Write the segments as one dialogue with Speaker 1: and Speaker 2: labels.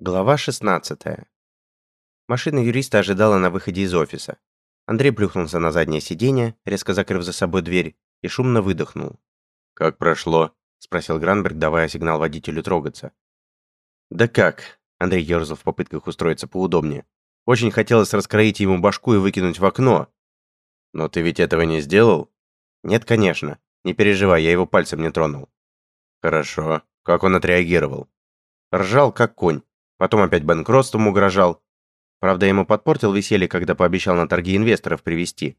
Speaker 1: Глава 16. Машина юриста ожидала на выходе из офиса. Андрей плюхнулся на заднее сиденье, резко закрыв за собой дверь, и шумно выдохнул.
Speaker 2: «Как прошло?»
Speaker 1: – спросил Гранберг, давая сигнал водителю трогаться. «Да как?» – Андрей ерзал в попытках устроиться поудобнее. «Очень хотелось раскроить ему башку и выкинуть в окно».
Speaker 2: «Но ты ведь этого не сделал?»
Speaker 1: «Нет, конечно. Не переживай, я его пальцем не тронул».
Speaker 2: «Хорошо. Как он отреагировал?»
Speaker 1: «Ржал, как конь. Потом опять банкротством угрожал. Правда, ему подпортил веселье, когда пообещал на торги инвесторов привести.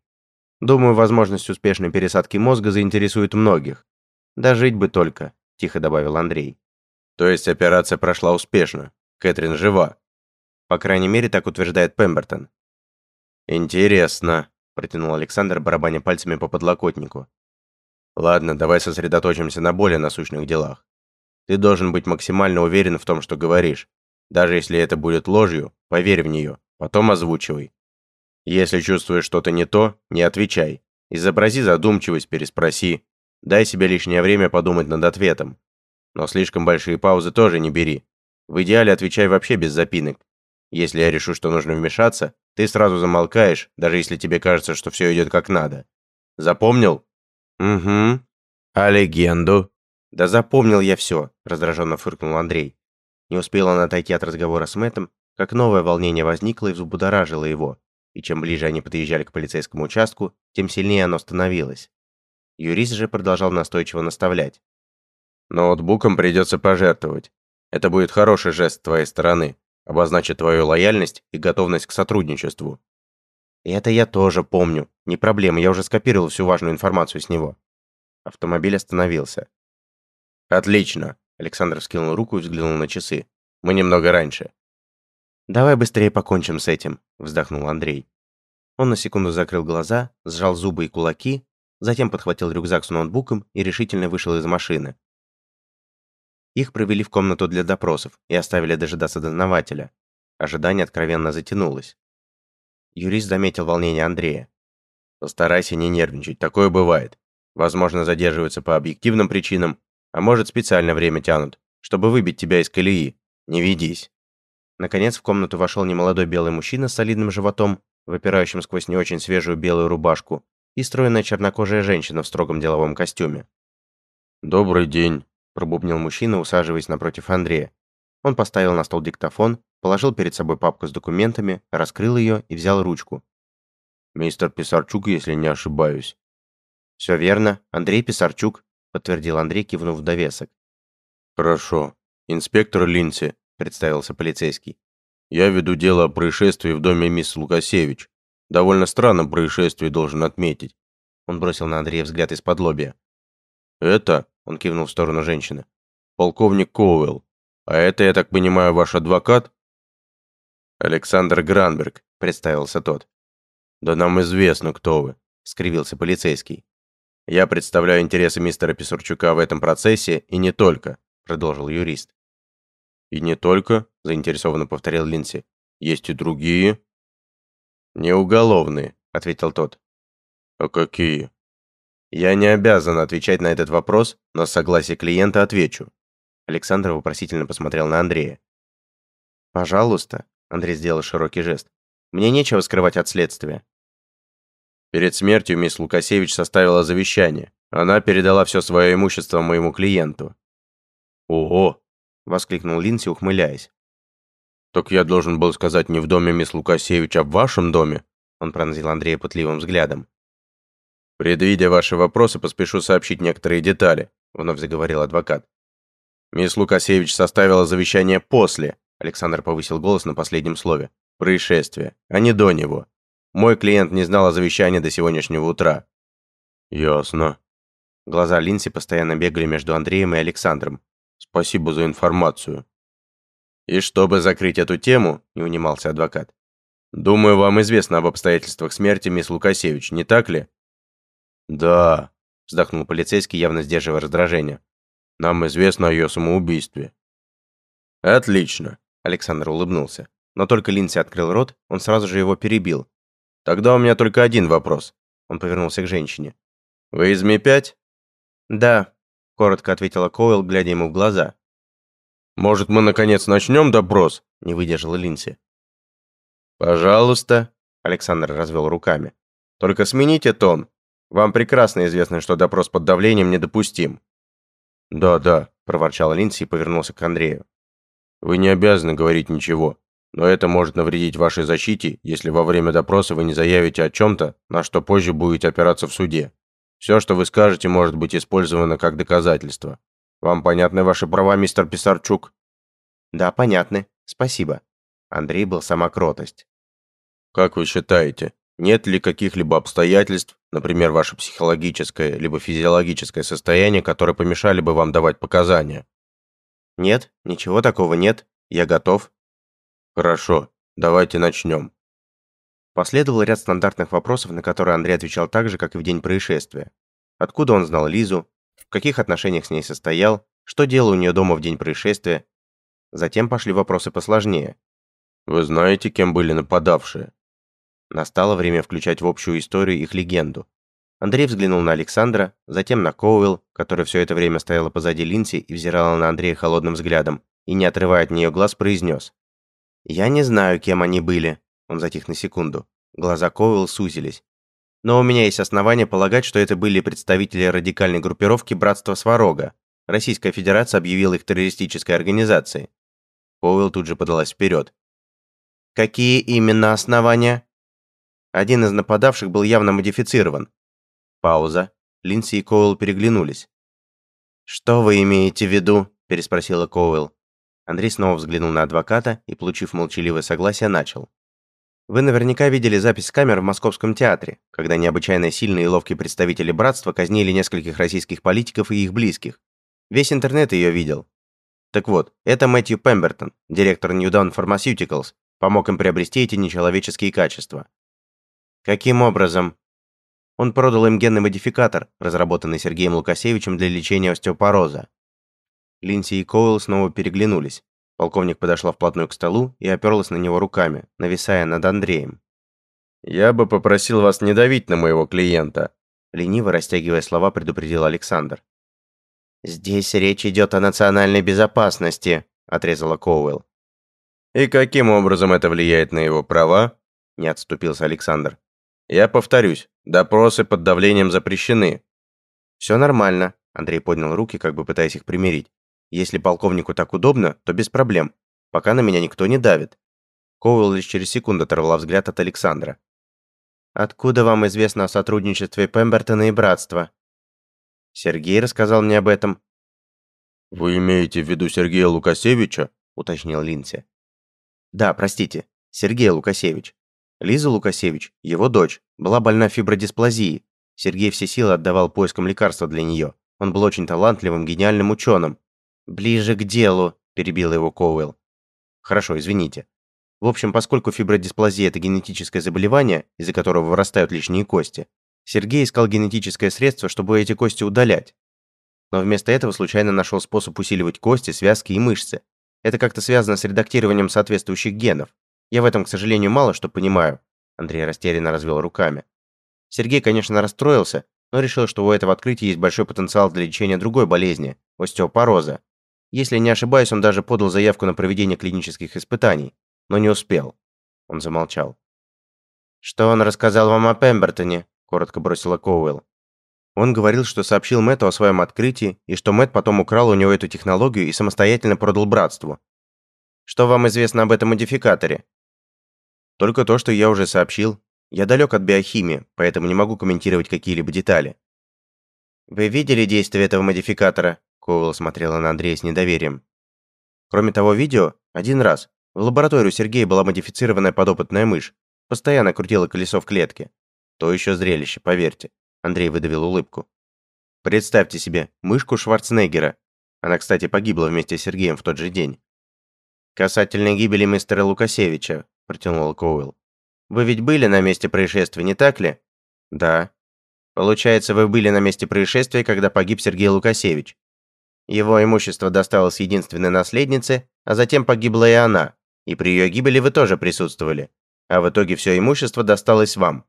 Speaker 1: Думаю, возможность успешной пересадки мозга заинтересует многих. Дожить бы только, тихо добавил Андрей.
Speaker 2: То есть операция прошла успешно. Кэтрин жива.
Speaker 1: По крайней мере, так утверждает Пембертон.
Speaker 2: Интересно,
Speaker 1: протянул Александр, барабаня пальцами по подлокотнику.
Speaker 2: Ладно, давай сосредоточимся на более насущных делах. Ты должен быть максимально уверен в том, что говоришь. Даже если это будет ложью, поверь в нее, потом озвучивай. Если чувствуешь что-то не то, не отвечай. Изобрази задумчивость, переспроси. Дай себе лишнее время подумать над ответом. Но слишком большие паузы тоже не бери. В идеале отвечай вообще без запинок. Если я решу, что нужно вмешаться, ты сразу замолкаешь, даже если тебе кажется, что все идет как надо. Запомнил?
Speaker 1: Угу.
Speaker 2: А легенду?
Speaker 1: Да запомнил я все, раздраженно фыркнул Андрей. Не успел он отойти от разговора с Мэттом, как новое волнение возникло и взбудоражило его, и чем ближе они подъезжали к полицейскому участку, тем сильнее оно становилось. Юрист же продолжал настойчиво наставлять.
Speaker 2: «Ноутбуком придется пожертвовать. Это будет хороший жест с твоей стороны, обозначит твою лояльность и готовность к сотрудничеству».
Speaker 1: «Это я тоже помню. Не проблема, я уже скопировал всю важную информацию с него». Автомобиль остановился.
Speaker 2: «Отлично. Александр вскинул руку и взглянул на часы. «Мы немного раньше».
Speaker 1: «Давай быстрее покончим с этим», — вздохнул Андрей. Он на секунду закрыл глаза, сжал зубы и кулаки, затем подхватил рюкзак с ноутбуком и решительно вышел из машины. Их провели в комнату для допросов и оставили дожидаться дознавателя. Ожидание откровенно затянулось. Юрист заметил волнение Андрея.
Speaker 2: «Постарайся не нервничать, такое бывает. Возможно, задерживаются по объективным причинам, а может, специально время тянут, чтобы выбить тебя из колеи. Не ведись.
Speaker 1: Наконец в комнату вошел немолодой белый мужчина с солидным животом, выпирающим сквозь не очень свежую белую рубашку, и стройная чернокожая женщина в строгом деловом костюме.
Speaker 2: «Добрый день», –
Speaker 1: пробубнил мужчина, усаживаясь напротив Андрея. Он поставил на стол диктофон, положил перед собой папку с документами, раскрыл ее и взял ручку.
Speaker 2: «Мистер Писарчук, если не ошибаюсь».
Speaker 1: «Все верно, Андрей Писарчук», подтвердил Андрей, кивнув в довесок.
Speaker 2: Хорошо. Инспектор Линси, представился полицейский. Я веду дело о происшествии в доме мисс Лукасевич. Довольно странном происшествии должен отметить.
Speaker 1: Он бросил на Андрея взгляд из-под лобья.
Speaker 2: Это, он кивнул в сторону женщины. Полковник Коуэлл. А это, я так понимаю, ваш адвокат? Александр Гранберг, представился тот. Да нам известно, кто вы, скривился полицейский. Я представляю интересы мистера Писарчука в этом процессе и не только, продолжил юрист. И не только, заинтересованно повторил Линси. Есть и другие. Не уголовные, ответил тот. А какие? Я не обязан отвечать на этот вопрос, но с согласия клиента отвечу.
Speaker 1: Александр вопросительно посмотрел на Андрея. Пожалуйста, Андрей сделал широкий жест. Мне нечего скрывать от следствия.
Speaker 2: Перед смертью мисс Лукасевич составила завещание. Она передала все свое имущество моему клиенту.
Speaker 1: «Ого!» – воскликнул Линси, ухмыляясь.
Speaker 2: «Так я должен был сказать не в доме мисс Лукасевич, а в вашем доме?» Он пронзил Андрея пытливым взглядом. «Предвидя ваши вопросы, поспешу сообщить некоторые детали», – вновь заговорил адвокат. «Мисс Лукасевич составила завещание после», – Александр повысил голос на последнем слове, – «происшествия, а не до него. Мой клиент не знал о завещании до сегодняшнего утра». «Ясно».
Speaker 1: Глаза Линси постоянно бегали между Андреем и Александром.
Speaker 2: «Спасибо за информацию». «И чтобы закрыть эту тему», – не унимался адвокат, «думаю, вам известно об обстоятельствах смерти мисс Лукасевич, не так ли?»
Speaker 1: «Да», – вздохнул полицейский, явно сдерживая раздражение.
Speaker 2: «Нам известно о ее самоубийстве».
Speaker 1: «Отлично», – Александр улыбнулся. Но только Линси открыл рот, он сразу же его перебил,
Speaker 2: Тогда у меня только один вопрос. Он повернулся к женщине. Вы из Ми-5?
Speaker 1: Да, коротко ответила Койл, глядя ему в глаза.
Speaker 2: Может, мы наконец начнем допрос?» – не выдержала Линси. «Пожалуйста», – Александр развел руками. «Только смените тон. Вам прекрасно известно, что допрос под давлением недопустим». «Да, да», – проворчал Линси и повернулся к Андрею. «Вы не обязаны говорить ничего, но это может навредить вашей защите, если во время допроса вы не заявите о чем-то, на что позже будете опираться в суде. Все, что вы скажете, может быть использовано как доказательство. Вам понятны ваши права, мистер Писарчук?
Speaker 1: Да, понятны. Спасибо. Андрей был сама кротость.
Speaker 2: Как вы считаете, нет ли каких-либо обстоятельств, например, ваше психологическое либо физиологическое состояние, которые помешали бы вам давать показания?
Speaker 1: Нет, ничего такого нет. Я готов.
Speaker 2: Хорошо, давайте начнем.
Speaker 1: Последовал ряд стандартных вопросов, на которые Андрей отвечал так же, как и в день происшествия. Откуда он знал Лизу, в каких отношениях с ней состоял, что делал у нее дома в день происшествия. Затем пошли вопросы посложнее.
Speaker 2: «Вы знаете, кем были нападавшие?»
Speaker 1: Настало время включать в общую историю их легенду. Андрей взглянул на Александра, затем на Коуэлл, которая все это время стояла позади Линси и взирала на Андрея холодным взглядом, и, не отрывая от нее глаз, произнес. «Я не знаю, кем они были». Он затих на секунду. Глаза Коуэлл сузились. Но у меня есть основания полагать, что это были представители радикальной группировки «Братство Сварога». Российская Федерация объявила их террористической организацией. Коуэлл тут же подалась вперед. «Какие именно основания?» Один из нападавших был явно модифицирован. Пауза. Линси и Коуэлл переглянулись. «Что вы имеете в виду?» – переспросила Коуэлл. Андрей снова взглянул на адвоката и, получив молчаливое согласие, начал. Вы наверняка видели запись камер в Московском театре, когда необычайно сильные и ловкие представители братства казнили нескольких российских политиков и их близких. Весь интернет ее видел. Так вот, это Мэтью Пембертон, директор New Dawn Pharmaceuticals, помог им приобрести эти нечеловеческие качества. Каким образом? Он продал им генный модификатор, разработанный Сергеем Лукасевичем для лечения остеопороза. Линси и Коуэлл снова переглянулись. Полковник подошла вплотную к столу и оперлась на него руками, нависая над Андреем.
Speaker 2: «Я бы попросил вас не давить на моего клиента»,
Speaker 1: лениво растягивая слова, предупредил Александр. «Здесь речь идет о национальной безопасности», отрезала Коуэлл.
Speaker 2: «И каким образом это влияет на его права?» не отступился Александр. «Я повторюсь, допросы под давлением запрещены».
Speaker 1: «Все нормально», Андрей поднял руки, как бы пытаясь их примирить. Если полковнику так удобно, то без проблем, пока на меня никто не давит. Коуэлл лишь через секунду оторвала взгляд от Александра. «Откуда вам известно о сотрудничестве Пембертона и Братства?» «Сергей рассказал мне об этом».
Speaker 2: «Вы имеете в виду Сергея Лукасевича?» – уточнил Линси.
Speaker 1: «Да, простите, Сергей Лукасевич. Лиза Лукасевич, его дочь, была больна фибродисплазией. Сергей все силы отдавал поискам лекарства для нее. Он был очень талантливым, гениальным ученым. «Ближе к делу», – перебил его Коуэлл. «Хорошо, извините. В общем, поскольку фибродисплазия – это генетическое заболевание, из-за которого вырастают лишние кости, Сергей искал генетическое средство, чтобы эти кости удалять. Но вместо этого случайно нашел способ усиливать кости, связки и мышцы. Это как-то связано с редактированием соответствующих генов. Я в этом, к сожалению, мало что понимаю. Андрей растерянно развел руками. Сергей, конечно, расстроился, но решил, что у этого открытия есть большой потенциал для лечения другой болезни – остеопороза. Если не ошибаюсь, он даже подал заявку на проведение клинических испытаний, но не успел. Он замолчал. «Что он рассказал вам о Пембертоне?» – коротко бросила Коуэлл. Он говорил, что сообщил Мэтту о своем открытии, и что Мэтт потом украл у него эту технологию и самостоятельно продал братству. Что вам известно об этом модификаторе? Только то, что я уже сообщил. Я далек от биохимии, поэтому не могу комментировать какие-либо детали. Вы видели действие этого модификатора? Коуэлл смотрела на Андрея с недоверием. Кроме того видео, один раз, в лабораторию Сергея была модифицированная подопытная мышь. Постоянно крутила колесо в клетке. То еще зрелище, поверьте. Андрей выдавил улыбку. Представьте себе, мышку Шварценеггера. Она, кстати, погибла вместе с Сергеем в тот же день. «Касательно гибели мистера Лукасевича», – протянул Коуэлл. «Вы ведь были на месте происшествия, не так ли?» «Да». «Получается, вы были на месте происшествия, когда погиб Сергей Лукасевич?» Его имущество досталось единственной наследнице, а затем погибла и она, и при ее гибели вы тоже присутствовали. А в итоге все имущество досталось вам.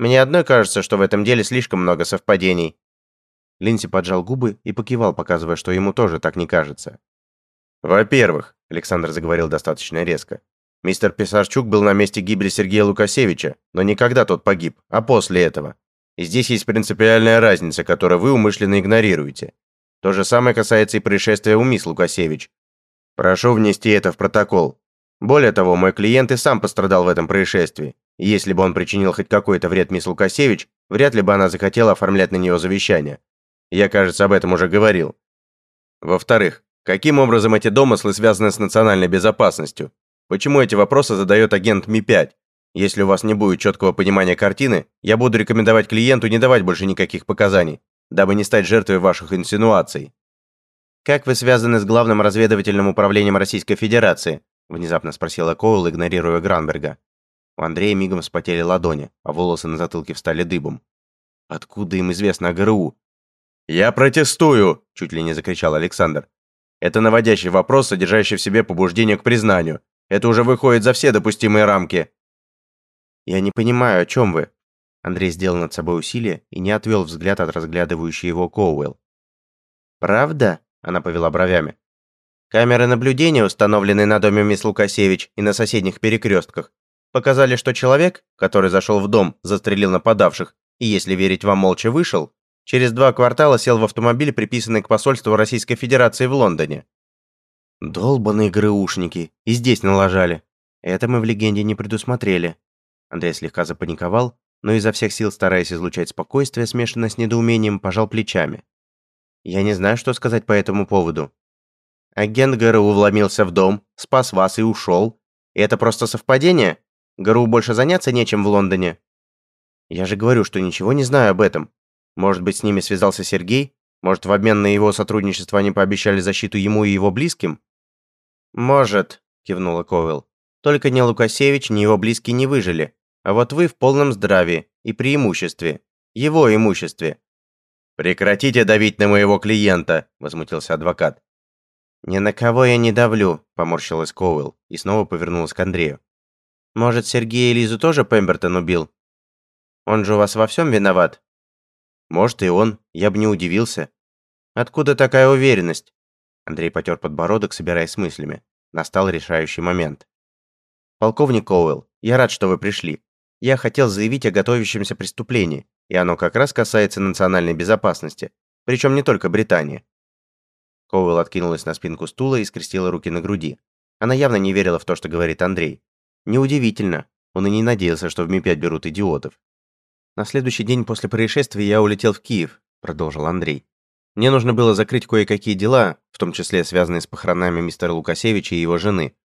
Speaker 1: Мне одной кажется, что в этом деле слишком много совпадений». Линси поджал губы и покивал, показывая, что ему тоже так не кажется.
Speaker 2: Во-первых, Александр заговорил достаточно резко. Мистер Писарчук был на месте гибели Сергея Лукасевича, но не когда тот погиб, а после этого. И здесь есть принципиальная разница, которую вы умышленно игнорируете. То же самое касается и происшествия у мисс Лукасевич. Прошу внести это в протокол. Более того, мой клиент и сам пострадал в этом происшествии. Если бы он причинил хоть какой-то вред мисс Лукасевич, вряд ли бы она захотела оформлять на нее завещание. Я, кажется, об этом уже говорил. Во-вторых, каким образом эти домыслы связаны с национальной безопасностью? Почему эти вопросы задает агент Ми-5? Если у вас не будет четкого понимания картины, я буду рекомендовать клиенту не давать больше никаких показаний, дабы не стать жертвой ваших инсинуаций.
Speaker 1: Как вы связаны с главным разведывательным управлением Российской Федерации? внезапно спросила Коул, игнорируя Гранберга. У Андрея мигом вспотели ладони, а волосы на затылке встали дыбом. Откуда им известно о ГРУ?
Speaker 2: Я протестую, чуть ли не закричал Александр. Это наводящий вопрос, содержащий в себе побуждение к признанию. Это уже выходит за все допустимые рамки.
Speaker 1: Я не понимаю, о чем вы. Андрей сделал над собой усилие и не отвел взгляд от разглядывающей его Коуэлл. Правда? Она повела бровями. Камеры наблюдения, установленные на доме мисс Лукасевич и на соседних перекрестках, показали, что человек, который зашел в дом, застрелил нападавших и, если верить вам, молча вышел, через два квартала сел в автомобиль, приписанный к посольству Российской Федерации в Лондоне. Долбаные ГРУшники, и здесь налажали. Это мы в легенде не предусмотрели. Андрей слегка запаниковал, но изо всех сил, стараясь излучать спокойствие, смешанное с недоумением, пожал плечами. Я не знаю, что сказать по этому поводу. Агент ГРУ вломился в дом, спас вас и ушел. И это просто совпадение? ГРУ больше заняться нечем в Лондоне. Я же говорю, что ничего не знаю об этом. Может быть, с ними связался Сергей? Может, в обмен на его сотрудничество они пообещали защиту ему и его близким? Может, кивнула Ковел. Только ни Лукасевич, ни его близкие не выжили. А вот вы в полном здравии и преимуществе. Его имуществе.
Speaker 2: «Прекратите давить на моего клиента!» – возмутился адвокат.
Speaker 1: «Ни на кого я не давлю», – поморщилась Коуэлл и снова повернулась к Андрею. «Может, Сергей и Лизу тоже Пембертон убил? Он же у вас во всем виноват?» «Может, и он. Я бы не удивился». «Откуда такая уверенность?» Андрей потер подбородок, собираясь с мыслями. Настал решающий момент. «Полковник Коуэлл, я рад, что вы пришли. Я хотел заявить о готовящемся преступлении и оно как раз касается национальной безопасности, причем не только Британии. Коуэлл откинулась на спинку стула и скрестила руки на груди. Она явно не верила в то, что говорит Андрей. Неудивительно, он и не надеялся, что в Ми-5 берут идиотов. На следующий день после происшествия я улетел в Киев, продолжил Андрей. Мне нужно было закрыть кое-какие дела, в том числе связанные с похоронами мистера Лукасевича и его жены.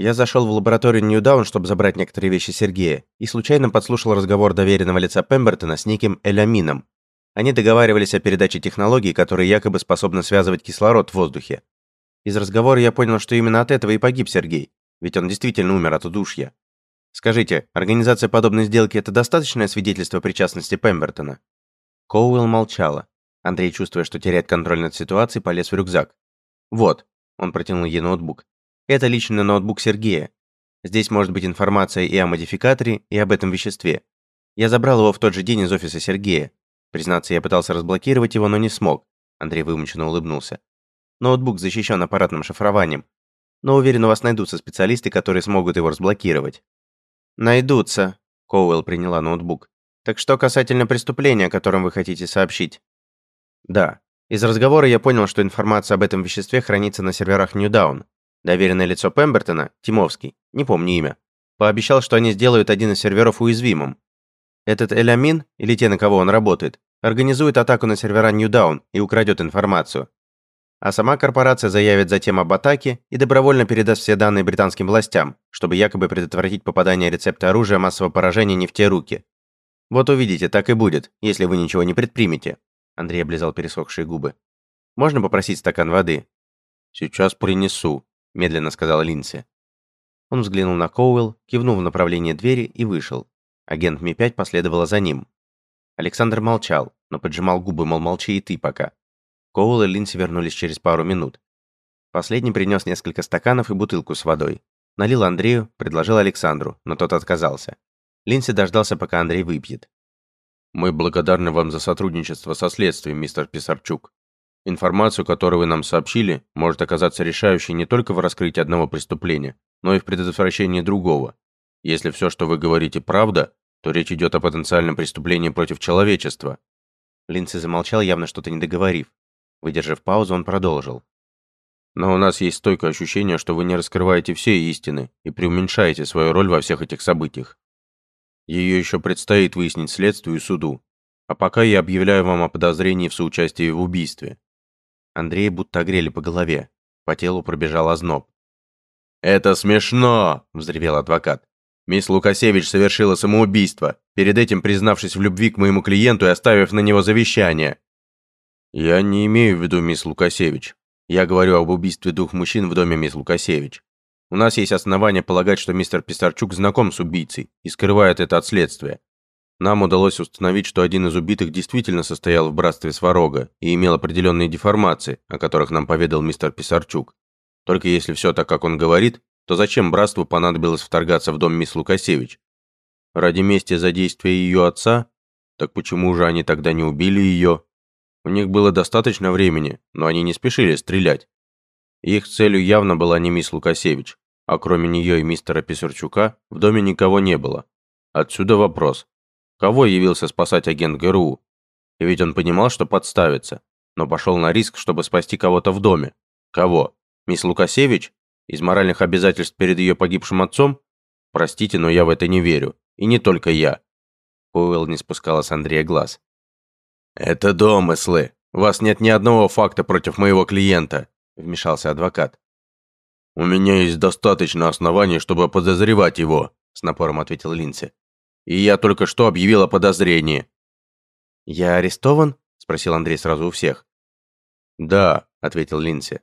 Speaker 1: Я зашел в лабораторию Ньюдаун, чтобы забрать некоторые вещи Сергея, и случайно подслушал разговор доверенного лица Пембертона с неким Элямином. Они договаривались о передаче технологий, которые якобы способны связывать кислород в воздухе. Из разговора я понял, что именно от этого и погиб Сергей, ведь он действительно умер от удушья. Скажите, организация подобной сделки – это достаточное свидетельство причастности Пембертона? Коуэлл молчала. Андрей, чувствуя, что теряет контроль над ситуацией, полез в рюкзак. «Вот», – он протянул ей ноутбук. Это личный ноутбук Сергея. Здесь может быть информация и о модификаторе, и об этом веществе. Я забрал его в тот же день из офиса Сергея. Признаться, я пытался разблокировать его, но не смог. Андрей вымученно улыбнулся. Ноутбук защищен аппаратным шифрованием. Но уверен, у вас найдутся специалисты, которые смогут его разблокировать. Найдутся. Коуэлл приняла ноутбук. Так что касательно преступления, о котором вы хотите сообщить? Да. Из разговора я понял, что информация об этом веществе хранится на серверах Ньюдаун. Доверенное лицо Пембертона, Тимовский, не помню имя, пообещал, что они сделают один из серверов уязвимым. Этот Элямин, или те, на кого он работает, организует атаку на сервера Ньюдаун и украдет информацию. А сама корпорация заявит затем об атаке и добровольно передаст все данные британским властям, чтобы якобы предотвратить попадание рецепта оружия массового поражения не в те руки. Вот увидите, так и будет, если вы ничего не предпримете. Андрей облизал пересохшие губы. Можно попросить стакан воды?
Speaker 2: Сейчас принесу, медленно сказала Линси.
Speaker 1: Он взглянул на Коуэлл, кивнул в направлении двери и вышел. Агент Ми-5 последовала за ним. Александр молчал, но поджимал губы, мол, молчи и ты пока. Коуэлл и Линси вернулись через пару минут. Последний принес несколько стаканов и бутылку с водой. Налил Андрею, предложил Александру, но тот отказался. Линси дождался, пока Андрей выпьет.
Speaker 2: «Мы благодарны вам за сотрудничество со следствием, мистер Писарчук. Информацию, которую вы нам сообщили, может оказаться решающей не только в раскрытии одного преступления, но и в предотвращении другого. Если все, что вы говорите, правда, то речь идет о потенциальном преступлении против человечества».
Speaker 1: Линдси замолчал, явно что-то не договорив. Выдержав паузу, он продолжил.
Speaker 2: «Но у нас есть стойкое ощущение, что вы не раскрываете все истины и преуменьшаете свою роль во всех этих событиях. Ее еще предстоит выяснить следствию и суду. А пока я объявляю вам о подозрении в соучастии в убийстве».
Speaker 1: Андрея будто огрели по голове. По телу пробежал озноб.
Speaker 2: «Это смешно!» – взревел адвокат. Мисс Лукасевич совершила самоубийство, перед этим признавшись в любви к моему клиенту и оставив на него завещание. Я не имею в виду мисс Лукасевич. Я говорю об убийстве двух мужчин в доме мисс Лукасевич. У нас есть основания полагать, что мистер Писарчук знаком с убийцей и скрывает это от следствия. Нам удалось установить, что один из убитых действительно состоял в братстве Сварога и имел определенные деформации, о которых нам поведал мистер Писарчук. Только если все так, как он говорит, то зачем братству понадобилось вторгаться в дом мисс Лукасевич? Ради мести за действия ее отца? Так почему же они тогда не убили ее? У них было достаточно времени, но они не спешили стрелять. Их целью явно была не мисс Лукасевич, а кроме нее и мистера Писарчука в доме никого не было. Отсюда вопрос. Кого явился спасать агент ГРУ? И ведь он понимал, что подставится, но пошел на риск, чтобы спасти кого-то в доме. Кого? Мисс Лукасевич? Из моральных обязательств перед ее погибшим отцом? Простите, но я в это не верю. И не только я. Пауэлл не спускала с Андрея глаз. «Это домыслы. У вас нет ни одного факта против моего клиента», вмешался адвокат. «У меня есть достаточно оснований, чтобы подозревать его», с напором ответил Линси. «И я только что объявил о подозрении».
Speaker 1: «Я арестован?» спросил Андрей сразу у всех.
Speaker 2: «Да», ответил Линси.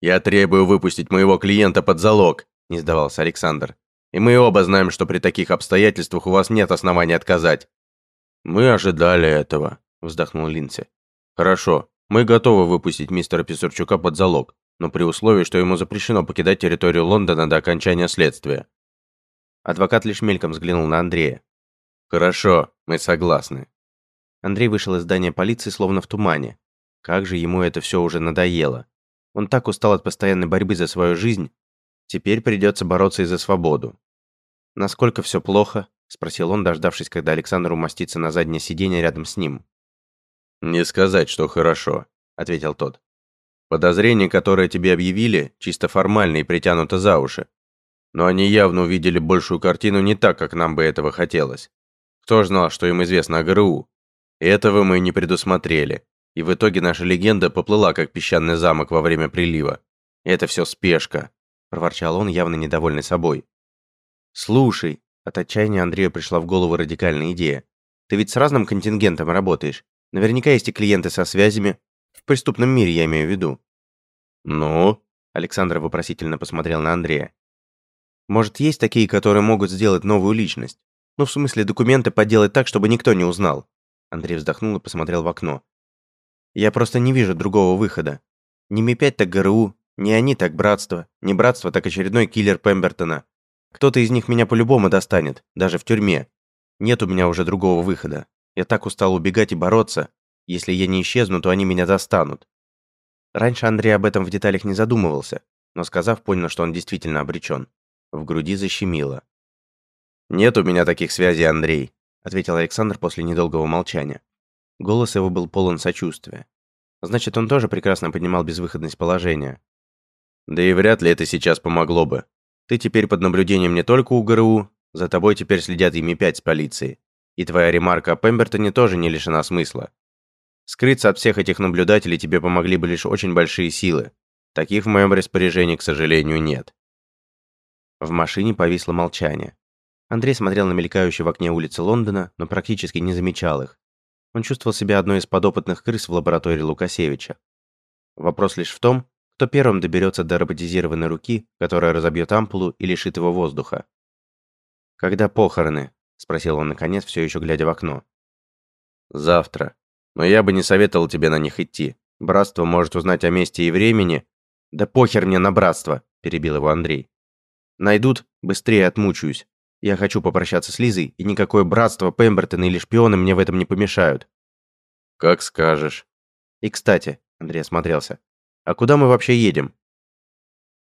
Speaker 2: «Я требую выпустить моего клиента под залог», – не сдавался Александр. «И мы оба знаем, что при таких обстоятельствах у вас нет оснований отказать». «Мы ожидали этого», – вздохнул Линси. «Хорошо, мы готовы выпустить мистера Писарчука под залог, но при условии, что ему запрещено покидать территорию Лондона до окончания следствия».
Speaker 1: Адвокат лишь мельком взглянул на Андрея.
Speaker 2: «Хорошо, мы согласны».
Speaker 1: Андрей вышел из здания полиции словно в тумане. Как же ему это все уже надоело. Он так устал от постоянной борьбы за свою жизнь. Теперь придется бороться и за свободу. «Насколько все плохо?» – спросил он, дождавшись, когда Александр умостится на заднее сиденье рядом с ним.
Speaker 2: «Не сказать, что хорошо», – ответил тот. «Подозрения, которые тебе объявили, чисто формальные и притянуты за уши. Но они явно увидели большую картину не так, как нам бы этого хотелось. Кто ж знал, что им известно о ГРУ? Этого мы не предусмотрели. И в итоге наша легенда поплыла, как песчаный замок во время прилива. Это все спешка, проворчал он, явно недовольный собой.
Speaker 1: Слушай, от отчаяния Андрею пришла в голову радикальная идея. Ты ведь с разным контингентом работаешь. Наверняка есть и клиенты со связями. В преступном мире я имею в виду.
Speaker 2: Ну?
Speaker 1: Александр вопросительно посмотрел на Андрея. Может, есть такие, которые могут сделать новую личность? Ну, в смысле, документы подделать так, чтобы никто не узнал. Андрей вздохнул и посмотрел в окно. Я просто не вижу другого выхода. Не Ми-5 так ГРУ, не они так Братство, не Братство так очередной киллер Пембертона. Кто-то из них меня по-любому достанет, даже в тюрьме. Нет у меня уже другого выхода. Я так устал убегать и бороться. Если я не исчезну, то они меня достанут. Раньше Андрей об этом в деталях не задумывался, но сказав, понял, что он действительно обречен. В груди защемило. «Нет у меня таких связей, Андрей», — ответил Александр после недолгого молчания. Голос его был полон сочувствия. Значит, он тоже прекрасно понимал безвыходность положения.
Speaker 2: Да и вряд ли это сейчас помогло бы. Ты теперь под наблюдением не только у ГРУ, за тобой теперь следят ими пять с полиции. И твоя ремарка о Пембертоне тоже не лишена смысла. Скрыться от всех этих наблюдателей тебе помогли бы лишь очень большие силы. Таких в моем распоряжении, к сожалению, нет.
Speaker 1: В машине повисло молчание. Андрей смотрел на мелькающие в окне улицы Лондона, но практически не замечал их. Он чувствовал себя одной из подопытных крыс в лаборатории Лукасевича. Вопрос лишь в том, кто первым доберется до роботизированной руки, которая разобьет ампулу и лишит его воздуха. «Когда похороны?» – спросил он наконец, все еще глядя в окно.
Speaker 2: «Завтра. Но я бы не советовал тебе на них идти. Братство может узнать о месте и времени».
Speaker 1: «Да похер мне на братство!» – перебил его Андрей. «Найдут, быстрее отмучаюсь. Я хочу попрощаться с Лизой, и никакое братство, Пембертон или шпионы мне в этом не помешают.
Speaker 2: Как скажешь.
Speaker 1: И, кстати, Андрей осмотрелся. «А куда мы вообще едем?»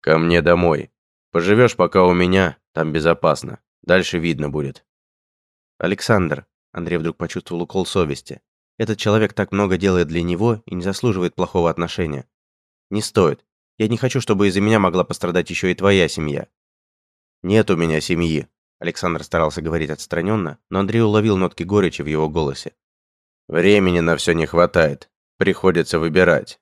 Speaker 2: «Ко мне домой. Поживешь пока у меня, там безопасно. Дальше видно будет».
Speaker 1: «Александр», Андрей вдруг почувствовал укол совести. «Этот человек так много делает для него и не заслуживает плохого отношения. Не стоит. Я не хочу, чтобы из-за меня могла пострадать еще и твоя семья».
Speaker 2: «Нет у меня семьи», Александр старался говорить отстраненно, но Андрей уловил нотки горечи в его голосе. «Времени на все не хватает. Приходится выбирать.